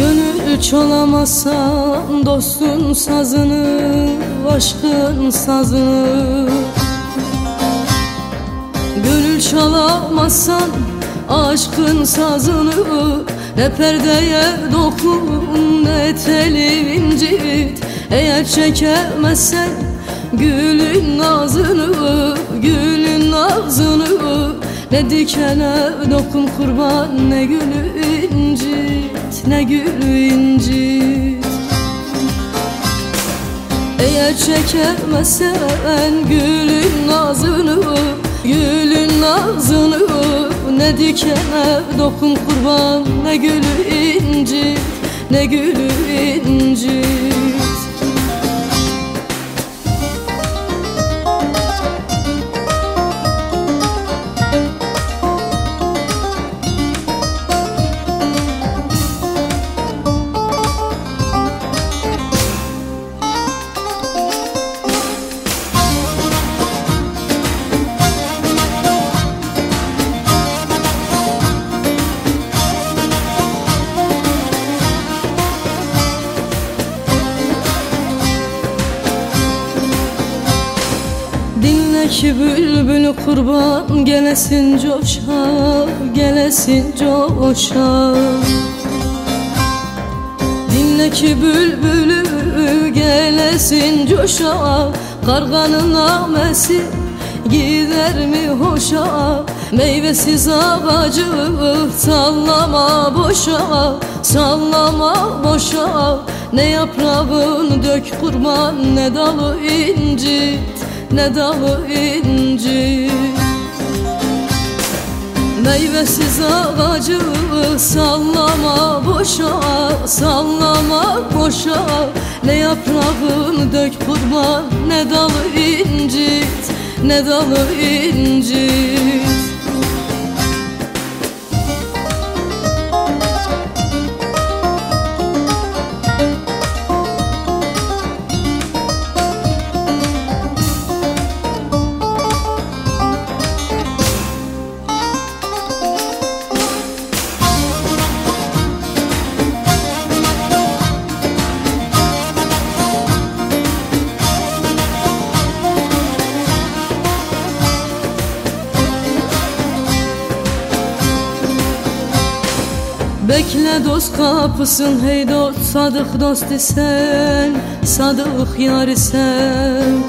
Gönül çalamazsan dostun sazını Aşkın sazını. Gönül çalamazsan aşkın sazını Ne perdeye dokun ne teli incit. Eğer çekemezsen gülün nazını Gülün nazını Ne dikene dokun kurban ne gülü incit Ne gülü incit eğer çekemezsen gülün nazını Gülün nazını ne dikene dokun kurban Ne gülü incit ne gülü incit ki bülbül kurban gelesin coşa Gelesin coşa. Dinle ki bülbülü gelesin coşa Karganın namesi gider mi hoşa? Meyvesiz ağacı sallama boşa Sallama boşa. Ne yaprağını dök kurban ne dalı incit ne dalı incit Meyvesiz ağacı sallama boşa Sallama boşa. Ne yaprağını dök kurban Ne dalı incit Ne dalı incit Bekle dost kapısın hey dost sadık dost isen Sadık yar isen.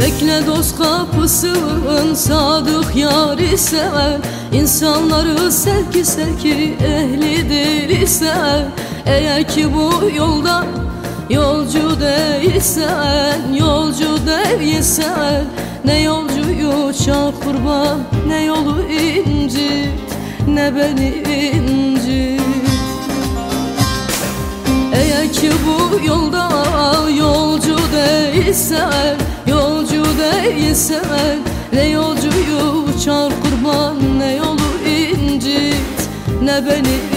Bekle dost kapısın sadık yar isen İnsanları sevki sevki ehlidir isen. Eğer ki bu yolda yolcu değilsen Yolcu değilsen Ne yolcuyu çal kurban ne yolu incit ne beni incit. Eğer ki bu yolda yolcu değilsen Yolcu değilsen Ne yolcuyu çağır kurban ne yolu incit. Ne beni